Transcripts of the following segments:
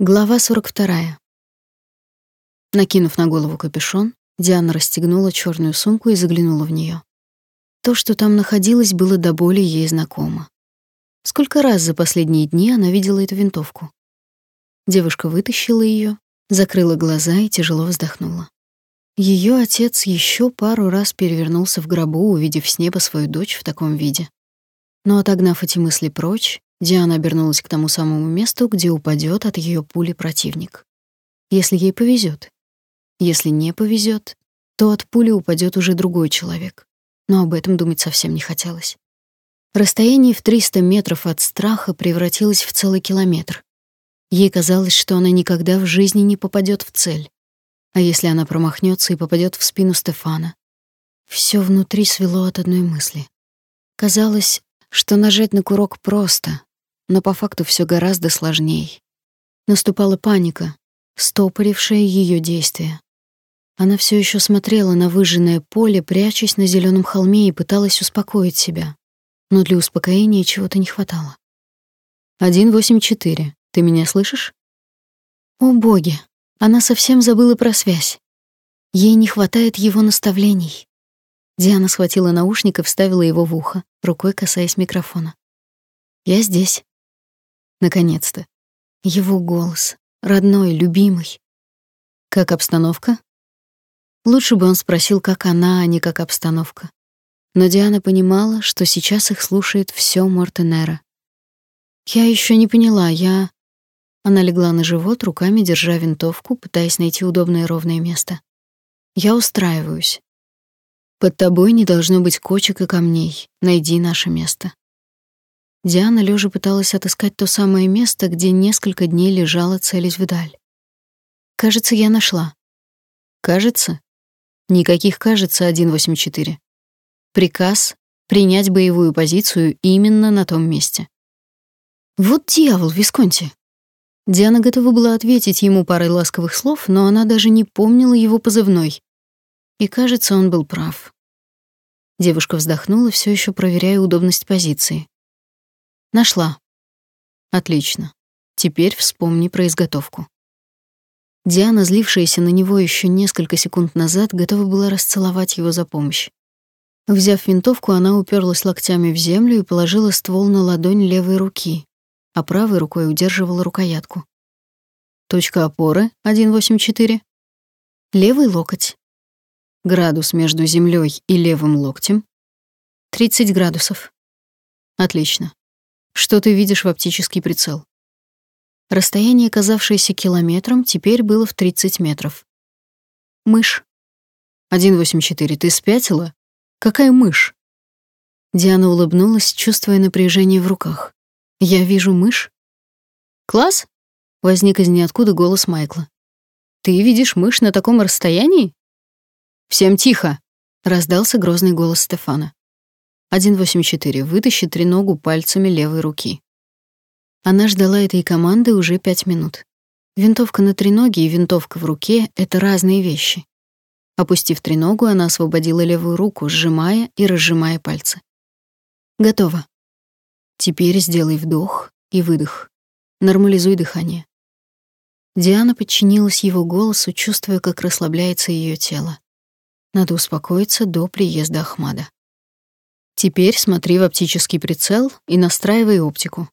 Глава 42. Накинув на голову капюшон, Диана расстегнула черную сумку и заглянула в нее. То, что там находилось, было до боли ей знакомо. Сколько раз за последние дни она видела эту винтовку. Девушка вытащила ее, закрыла глаза и тяжело вздохнула. Ее отец еще пару раз перевернулся в гробу, увидев с неба свою дочь в таком виде. Но отогнав эти мысли прочь, Диана обернулась к тому самому месту, где упадет от ее пули противник. Если ей повезет. Если не повезет, то от пули упадет уже другой человек. Но об этом думать совсем не хотелось. Расстояние в 300 метров от страха превратилось в целый километр. Ей казалось, что она никогда в жизни не попадет в цель. А если она промахнется и попадет в спину Стефана? Все внутри свело от одной мысли. Казалось, что нажать на курок просто, но по факту все гораздо сложнее. Наступала паника, стопорившая ее действия. Она все еще смотрела на выжженное поле, прячась на зеленом холме и пыталась успокоить себя. Но для успокоения чего-то не хватало. 184. Ты меня слышишь? О, боги. Она совсем забыла про связь. Ей не хватает его наставлений. Диана схватила наушник и вставила его в ухо, рукой касаясь микрофона. Я здесь. Наконец-то. Его голос, родной, любимый. Как обстановка? Лучше бы он спросил, как она, а не как обстановка. Но Диана понимала, что сейчас их слушает все Мортенера. Я еще не поняла, я Она легла на живот, руками держа винтовку, пытаясь найти удобное ровное место. Я устраиваюсь. Под тобой не должно быть кочек и камней. Найди наше место. Диана лежа пыталась отыскать то самое место, где несколько дней лежала, целясь вдаль. Кажется, я нашла. Кажется? Никаких кажется 184. Приказ принять боевую позицию именно на том месте. Вот дьявол, Висконти. Диана готова была ответить ему парой ласковых слов, но она даже не помнила его позывной. И, кажется, он был прав. Девушка вздохнула, все еще проверяя удобность позиции. Нашла. Отлично. Теперь вспомни про изготовку. Диана, злившаяся на него еще несколько секунд назад, готова была расцеловать его за помощь. Взяв винтовку, она уперлась локтями в землю и положила ствол на ладонь левой руки, а правой рукой удерживала рукоятку. Точка опоры 184. Левый локоть. Градус между землей и левым локтем 30 градусов. Отлично. Что ты видишь в оптический прицел? Расстояние, казавшееся километром, теперь было в 30 метров. Мышь. 184, ты спятила? Какая мышь? Диана улыбнулась, чувствуя напряжение в руках. Я вижу мышь. Класс? Возник из ниоткуда голос Майкла. Ты видишь мышь на таком расстоянии? Всем тихо, раздался грозный голос Стефана. 184. Вытащи треногу пальцами левой руки. Она ждала этой команды уже пять минут. Винтовка на треноге и винтовка в руке — это разные вещи. Опустив треногу, она освободила левую руку, сжимая и разжимая пальцы. Готово. Теперь сделай вдох и выдох. Нормализуй дыхание. Диана подчинилась его голосу, чувствуя, как расслабляется ее тело. Надо успокоиться до приезда Ахмада. Теперь смотри в оптический прицел и настраивай оптику.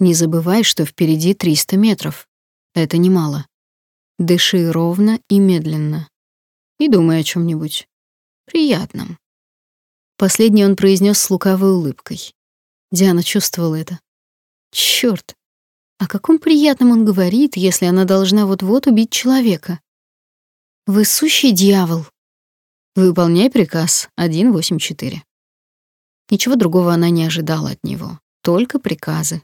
Не забывай, что впереди 300 метров. Это немало. Дыши ровно и медленно. И думай о чем нибудь приятном. Последний он произнес с лукавой улыбкой. Диана чувствовала это. Черт! О каком приятном он говорит, если она должна вот-вот убить человека? Вы сущий дьявол. Выполняй приказ 184. Ничего другого она не ожидала от него, только приказы.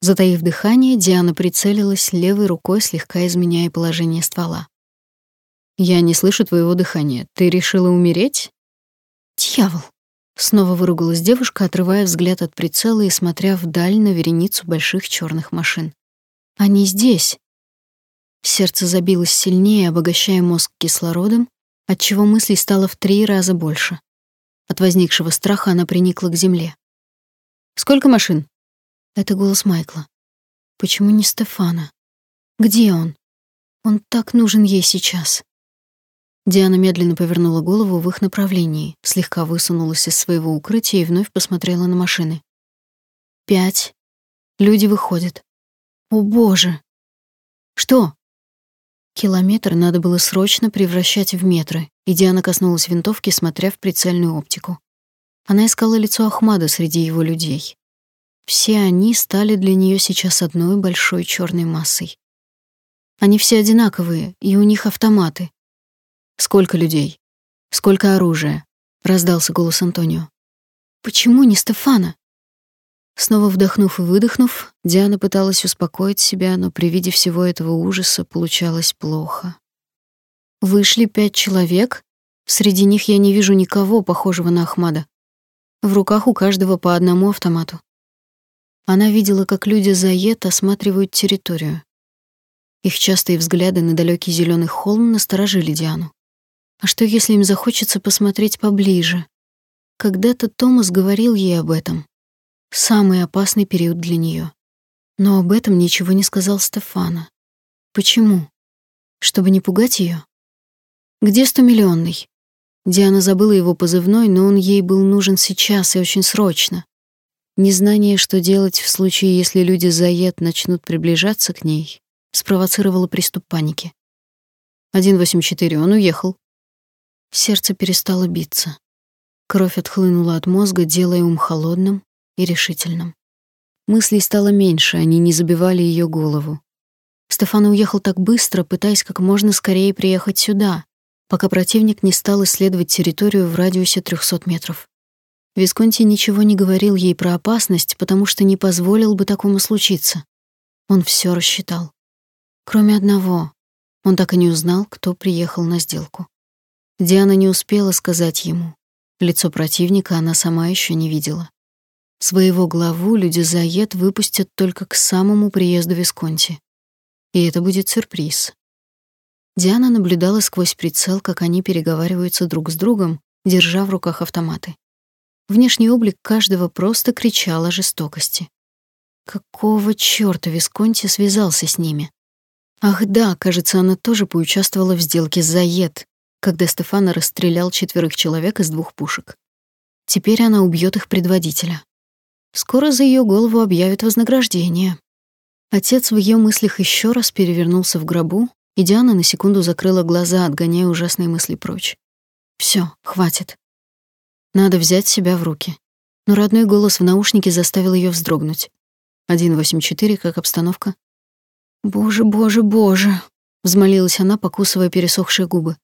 Затаив дыхание, Диана прицелилась левой рукой, слегка изменяя положение ствола. «Я не слышу твоего дыхания. Ты решила умереть?» «Дьявол!» Снова выругалась девушка, отрывая взгляд от прицела и смотря вдаль на вереницу больших черных машин. «Они здесь!» Сердце забилось сильнее, обогащая мозг кислородом, отчего мыслей стало в три раза больше. От возникшего страха она приникла к земле. «Сколько машин?» Это голос Майкла. «Почему не Стефана?» Где он? Он так нужен ей сейчас. Диана медленно повернула голову в их направлении, слегка высунулась из своего укрытия и вновь посмотрела на машины. Пять. Люди выходят. О, боже. Что? Километр надо было срочно превращать в метры, и Диана коснулась винтовки, смотря в прицельную оптику. Она искала лицо Ахмада среди его людей. Все они стали для нее сейчас одной большой черной массой. Они все одинаковые, и у них автоматы. Сколько людей? Сколько оружия? раздался голос Антонио. Почему не Стефана? Снова вдохнув и выдохнув, Диана пыталась успокоить себя, но при виде всего этого ужаса получалось плохо. Вышли пять человек, среди них я не вижу никого похожего на Ахмада. В руках у каждого по одному автомату. Она видела, как люди Заед осматривают территорию. Их частые взгляды на далекий зеленый холм насторожили Диану. А что, если им захочется посмотреть поближе? Когда-то Томас говорил ей об этом. Самый опасный период для нее. Но об этом ничего не сказал Стефана. Почему? Чтобы не пугать ее? Где стомиллионный? Диана забыла его позывной, но он ей был нужен сейчас и очень срочно. Незнание, что делать в случае, если люди Заед начнут приближаться к ней, спровоцировало приступ паники. 184, он уехал. Сердце перестало биться. Кровь отхлынула от мозга, делая ум холодным и решительным. Мыслей стало меньше, они не забивали ее голову. Стефан уехал так быстро, пытаясь как можно скорее приехать сюда, пока противник не стал исследовать территорию в радиусе 300 метров. Висконти ничего не говорил ей про опасность, потому что не позволил бы такому случиться. Он все рассчитал. Кроме одного. Он так и не узнал, кто приехал на сделку. Диана не успела сказать ему. Лицо противника она сама еще не видела. Своего главу люди Заед выпустят только к самому приезду Висконти. И это будет сюрприз. Диана наблюдала сквозь прицел, как они переговариваются друг с другом, держа в руках автоматы. Внешний облик каждого просто кричал о жестокости. Какого чёрта Висконти связался с ними? Ах да, кажется, она тоже поучаствовала в сделке с Заед, когда Стефана расстрелял четверых человек из двух пушек. Теперь она убьет их предводителя. Скоро за ее голову объявят вознаграждение. Отец в ее мыслях еще раз перевернулся в гробу, и Диана на секунду закрыла глаза, отгоняя ужасные мысли прочь. Все, хватит. Надо взять себя в руки. Но родной голос в наушнике заставил ее вздрогнуть. 184, как обстановка? Боже, боже, боже, взмолилась она, покусывая пересохшие губы.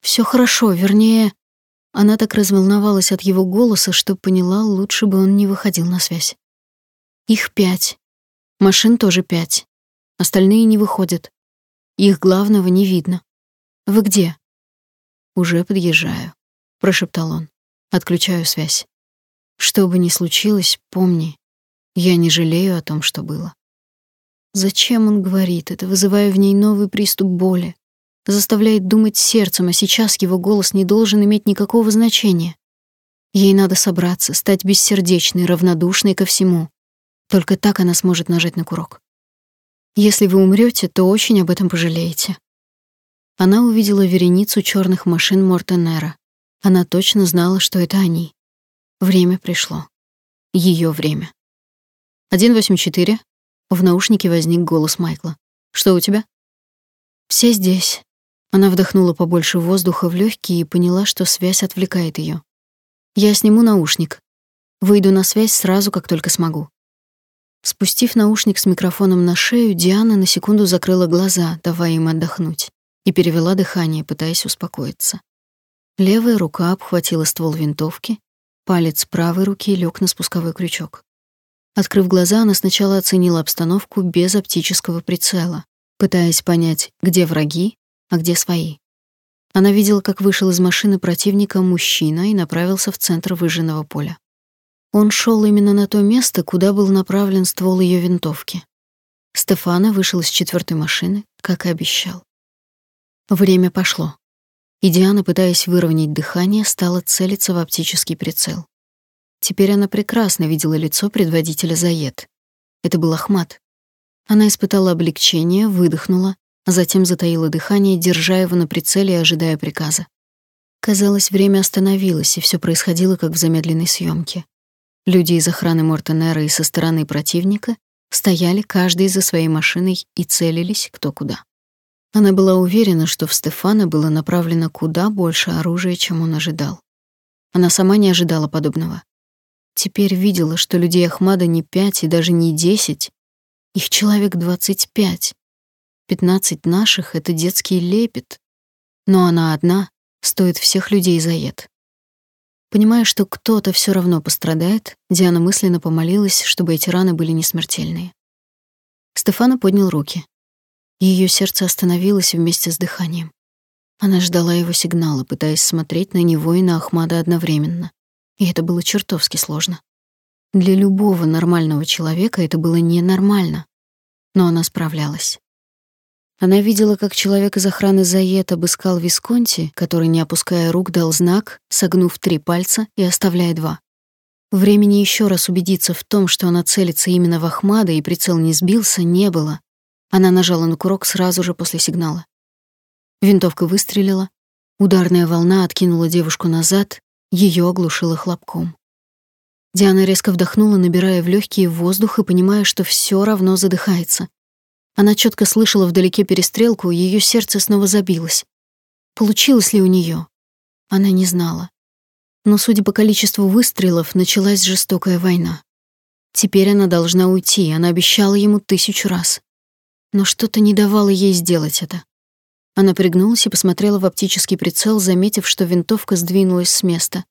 Все хорошо, вернее, она так разволновалась от его голоса, что поняла, лучше бы он не выходил на связь. Их пять. Машин тоже пять. Остальные не выходят. Их главного не видно. Вы где? Уже подъезжаю, прошептал он. Отключаю связь. Что бы ни случилось, помни, я не жалею о том, что было. Зачем он говорит это, вызывая в ней новый приступ боли? Заставляет думать сердцем, а сейчас его голос не должен иметь никакого значения. Ей надо собраться, стать бессердечной, равнодушной ко всему. Только так она сможет нажать на курок. Если вы умрете, то очень об этом пожалеете. Она увидела вереницу черных машин Мортенера. Она точно знала, что это они. Время пришло. Ее время. 184. В наушнике возник голос Майкла. Что у тебя? Все здесь. Она вдохнула побольше воздуха в легкие и поняла, что связь отвлекает ее. Я сниму наушник. Выйду на связь сразу, как только смогу. Спустив наушник с микрофоном на шею, Диана на секунду закрыла глаза, давая им отдохнуть, и перевела дыхание, пытаясь успокоиться. Левая рука обхватила ствол винтовки, палец правой руки лег на спусковой крючок. Открыв глаза, она сначала оценила обстановку без оптического прицела, пытаясь понять, где враги, а где свои. Она видела, как вышел из машины противника мужчина и направился в центр выжженного поля. Он шел именно на то место, куда был направлен ствол ее винтовки. Стефана вышел из четвертой машины, как и обещал. Время пошло. И Диана, пытаясь выровнять дыхание, стала целиться в оптический прицел. Теперь она прекрасно видела лицо предводителя Заед. Это был Ахмат. Она испытала облегчение, выдохнула, затем затаила дыхание, держа его на прицеле и ожидая приказа. Казалось, время остановилось, и все происходило как в замедленной съемке. Люди из охраны Мортенера и со стороны противника стояли каждый за своей машиной и целились кто куда. Она была уверена, что в Стефана было направлено куда больше оружия, чем он ожидал. Она сама не ожидала подобного. Теперь видела, что людей Ахмада не пять и даже не десять, их человек двадцать пять. Пятнадцать наших — это детский лепет. Но она одна стоит всех людей за ед. Понимая, что кто-то все равно пострадает, Диана мысленно помолилась, чтобы эти раны были не смертельные. Стефана поднял руки. Ее сердце остановилось вместе с дыханием. Она ждала его сигнала, пытаясь смотреть на него и на Ахмада одновременно. И это было чертовски сложно. Для любого нормального человека это было ненормально. Но она справлялась. Она видела, как человек из охраны Заед обыскал Висконти, который, не опуская рук, дал знак, согнув три пальца и оставляя два. Времени еще раз убедиться в том, что она целится именно в Ахмада и прицел не сбился, не было. Она нажала на курок сразу же после сигнала. Винтовка выстрелила, ударная волна откинула девушку назад, ее оглушило хлопком. Диана резко вдохнула, набирая в легкие воздух и понимая, что все равно задыхается. Она четко слышала вдалеке перестрелку, ее сердце снова забилось. Получилось ли у нее? Она не знала. Но, судя по количеству выстрелов, началась жестокая война. Теперь она должна уйти, она обещала ему тысячу раз. Но что-то не давало ей сделать это. Она пригнулась и посмотрела в оптический прицел, заметив, что винтовка сдвинулась с места.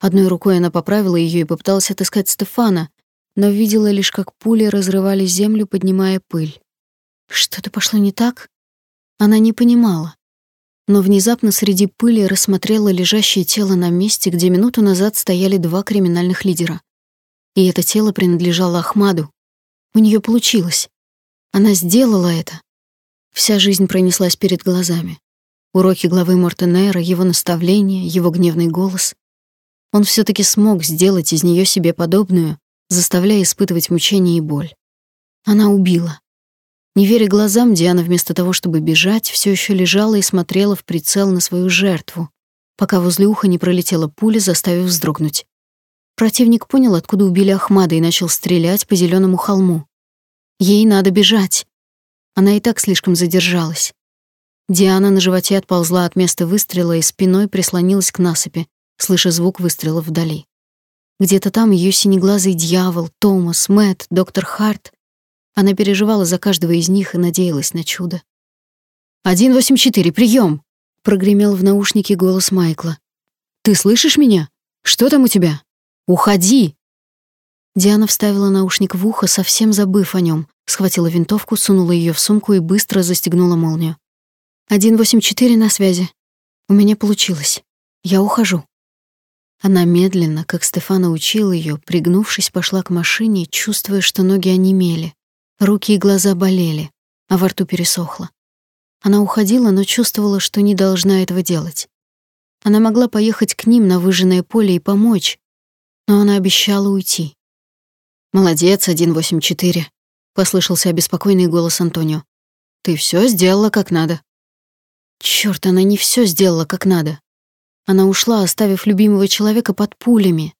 Одной рукой она поправила ее и попыталась отыскать Стефана, но видела лишь, как пули разрывали землю, поднимая пыль. Что-то пошло не так? Она не понимала. Но внезапно среди пыли рассмотрела лежащее тело на месте, где минуту назад стояли два криминальных лидера. И это тело принадлежало Ахмаду. У нее получилось. Она сделала это. Вся жизнь пронеслась перед глазами. Уроки главы Мортенера, его наставления, его гневный голос. Он все таки смог сделать из нее себе подобную, заставляя испытывать мучение и боль. Она убила. Не веря глазам, Диана вместо того, чтобы бежать, все еще лежала и смотрела в прицел на свою жертву, пока возле уха не пролетела пуля, заставив вздрогнуть. Противник понял, откуда убили Ахмада, и начал стрелять по зеленому холму. Ей надо бежать. Она и так слишком задержалась. Диана на животе отползла от места выстрела и спиной прислонилась к насыпи, слыша звук выстрела вдали. Где-то там ее синеглазый дьявол, Томас, Мэтт, доктор Харт. Она переживала за каждого из них и надеялась на чудо. «Один восемь четыре, прием! прогремел в наушнике голос Майкла. «Ты слышишь меня? Что там у тебя? Уходи!» Диана вставила наушник в ухо, совсем забыв о нем, схватила винтовку, сунула ее в сумку и быстро застегнула молнию. «Один восемь четыре на связи. У меня получилось. Я ухожу». Она медленно, как Стефана учил ее, пригнувшись, пошла к машине, чувствуя, что ноги онемели, руки и глаза болели, а во рту пересохло. Она уходила, но чувствовала, что не должна этого делать. Она могла поехать к ним на выжженное поле и помочь, но она обещала уйти. «Молодец, 184», — послышался обеспокоенный голос Антонио. «Ты все сделала как надо». Черт, она не все сделала как надо. Она ушла, оставив любимого человека под пулями.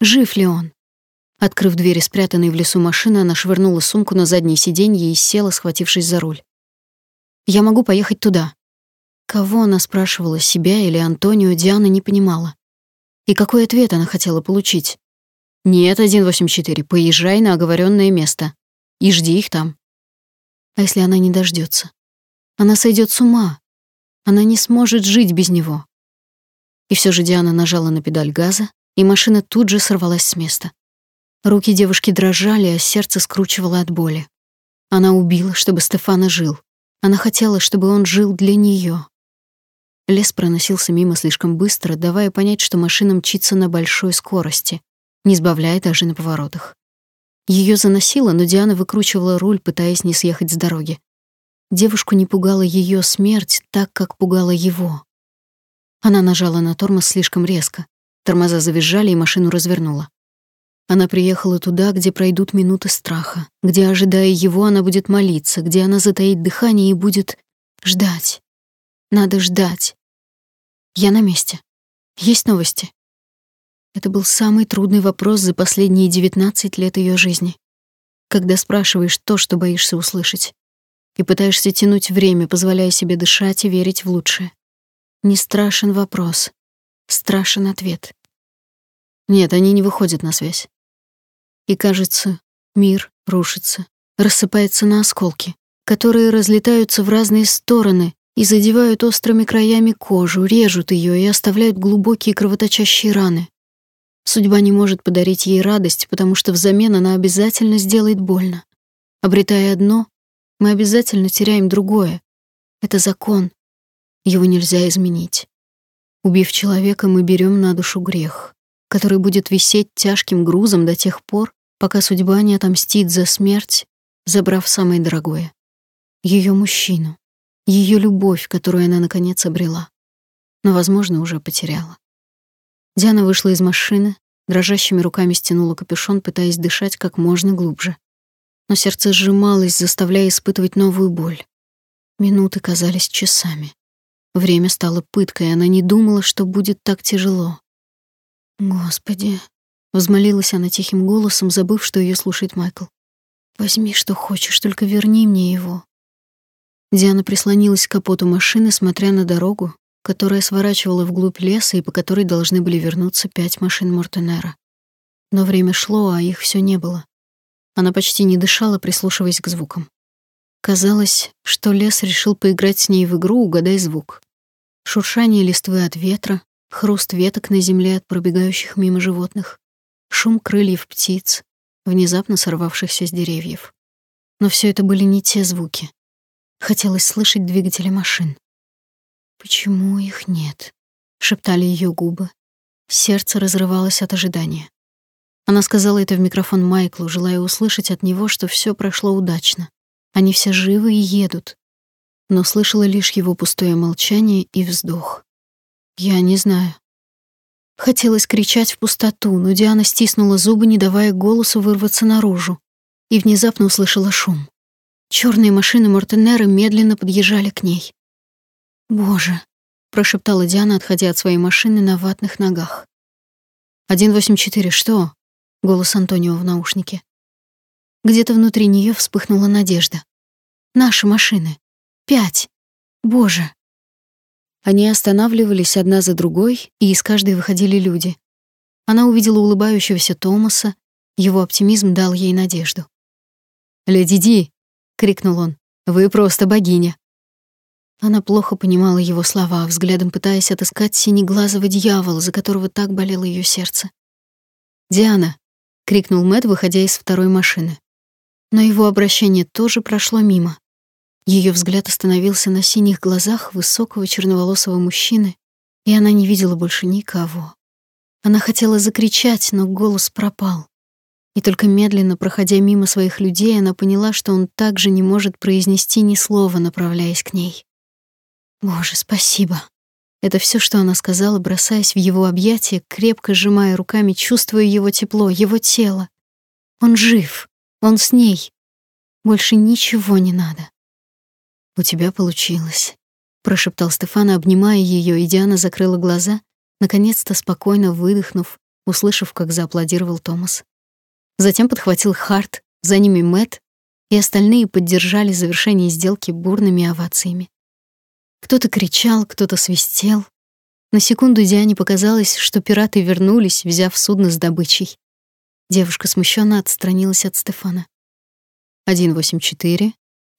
Жив ли он? Открыв двери спрятанной в лесу машины, она швырнула сумку на заднее сиденье и села, схватившись за руль. «Я могу поехать туда». Кого она спрашивала, себя или Антонио, Диана не понимала. И какой ответ она хотела получить? «Нет, 184, поезжай на оговоренное место и жди их там». А если она не дождется? Она сойдет с ума. Она не сможет жить без него. И все же Диана нажала на педаль газа, и машина тут же сорвалась с места. Руки девушки дрожали, а сердце скручивало от боли. Она убила, чтобы Стефана жил. Она хотела, чтобы он жил для нее. Лес проносился мимо слишком быстро, давая понять, что машина мчится на большой скорости не сбавляя даже на поворотах. Ее заносило, но Диана выкручивала руль, пытаясь не съехать с дороги. Девушку не пугала ее смерть так, как пугала его. Она нажала на тормоз слишком резко. Тормоза завизжали, и машину развернула. Она приехала туда, где пройдут минуты страха, где, ожидая его, она будет молиться, где она затаит дыхание и будет ждать. Надо ждать. Я на месте. Есть новости? Это был самый трудный вопрос за последние 19 лет ее жизни. Когда спрашиваешь то, что боишься услышать, и пытаешься тянуть время, позволяя себе дышать и верить в лучшее. Не страшен вопрос, страшен ответ. Нет, они не выходят на связь. И кажется, мир рушится, рассыпается на осколки, которые разлетаются в разные стороны и задевают острыми краями кожу, режут ее и оставляют глубокие кровоточащие раны. Судьба не может подарить ей радость, потому что взамен она обязательно сделает больно. Обретая одно, мы обязательно теряем другое. Это закон. Его нельзя изменить. Убив человека, мы берем на душу грех, который будет висеть тяжким грузом до тех пор, пока судьба не отомстит за смерть, забрав самое дорогое ее мужчину, ее любовь, которую она наконец обрела, но, возможно, уже потеряла. Диана вышла из машины, дрожащими руками стянула капюшон, пытаясь дышать как можно глубже. Но сердце сжималось, заставляя испытывать новую боль. Минуты казались часами. Время стало пыткой, она не думала, что будет так тяжело. «Господи!» — взмолилась она тихим голосом, забыв, что ее слушает Майкл. «Возьми, что хочешь, только верни мне его». Диана прислонилась к капоту машины, смотря на дорогу, которая сворачивала вглубь леса и по которой должны были вернуться пять машин Мортенера. Но время шло, а их все не было. Она почти не дышала, прислушиваясь к звукам. Казалось, что лес решил поиграть с ней в игру «Угадай звук». Шуршание листвы от ветра, хруст веток на земле от пробегающих мимо животных, шум крыльев птиц, внезапно сорвавшихся с деревьев. Но все это были не те звуки. Хотелось слышать двигатели машин. «Почему их нет?» — шептали ее губы. Сердце разрывалось от ожидания. Она сказала это в микрофон Майклу, желая услышать от него, что все прошло удачно. Они все живы и едут. Но слышала лишь его пустое молчание и вздох. «Я не знаю». Хотелось кричать в пустоту, но Диана стиснула зубы, не давая голосу вырваться наружу, и внезапно услышала шум. Черные машины Мортенера медленно подъезжали к ней. «Боже!» — прошептала Диана, отходя от своей машины на ватных ногах. «184, что?» — голос Антонио в наушнике. Где-то внутри нее вспыхнула надежда. «Наши машины. Пять. Боже!» Они останавливались одна за другой, и из каждой выходили люди. Она увидела улыбающегося Томаса, его оптимизм дал ей надежду. «Леди Ди!» крикнул он. Вы просто богиня. Она плохо понимала его слова, взглядом пытаясь отыскать синеглазого дьявола, за которого так болело ее сердце. "Диана!" крикнул Мэт, выходя из второй машины. Но его обращение тоже прошло мимо. Ее взгляд остановился на синих глазах высокого черноволосого мужчины, и она не видела больше никого. Она хотела закричать, но голос пропал. И только медленно, проходя мимо своих людей, она поняла, что он также не может произнести ни слова, направляясь к ней. «Боже, спасибо!» Это все, что она сказала, бросаясь в его объятия, крепко сжимая руками, чувствуя его тепло, его тело. Он жив, он с ней. Больше ничего не надо. «У тебя получилось», — прошептал Стефан, обнимая ее, и Диана закрыла глаза, наконец-то спокойно выдохнув, услышав, как зааплодировал Томас. Затем подхватил Харт, за ними Мэт, и остальные поддержали завершение сделки бурными овациями. Кто-то кричал, кто-то свистел. На секунду Диане показалось, что пираты вернулись, взяв судно с добычей. Девушка смущенно отстранилась от Стефана. «184,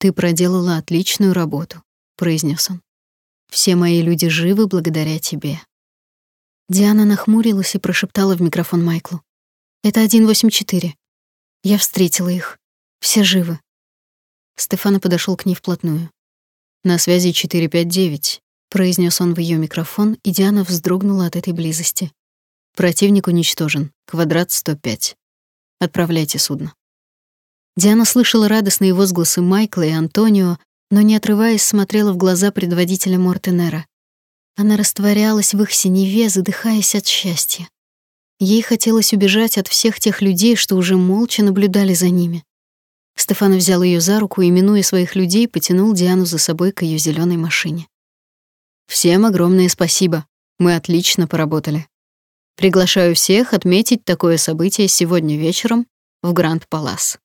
ты проделала отличную работу», — произнес он. «Все мои люди живы благодаря тебе». Диана нахмурилась и прошептала в микрофон Майклу. Это 184. Я встретила их. Все живы. Стефана подошел к ней вплотную. На связи 459, произнес он в ее микрофон, и Диана вздрогнула от этой близости. Противник уничтожен. Квадрат 105. Отправляйте судно. Диана слышала радостные возгласы Майкла и Антонио, но не отрываясь смотрела в глаза предводителя Мортенера. Она растворялась в их синеве, задыхаясь от счастья. Ей хотелось убежать от всех тех людей, что уже молча наблюдали за ними. Стефан взял ее за руку и, минуя своих людей, потянул Диану за собой к ее зеленой машине. «Всем огромное спасибо. Мы отлично поработали. Приглашаю всех отметить такое событие сегодня вечером в Гранд Палас».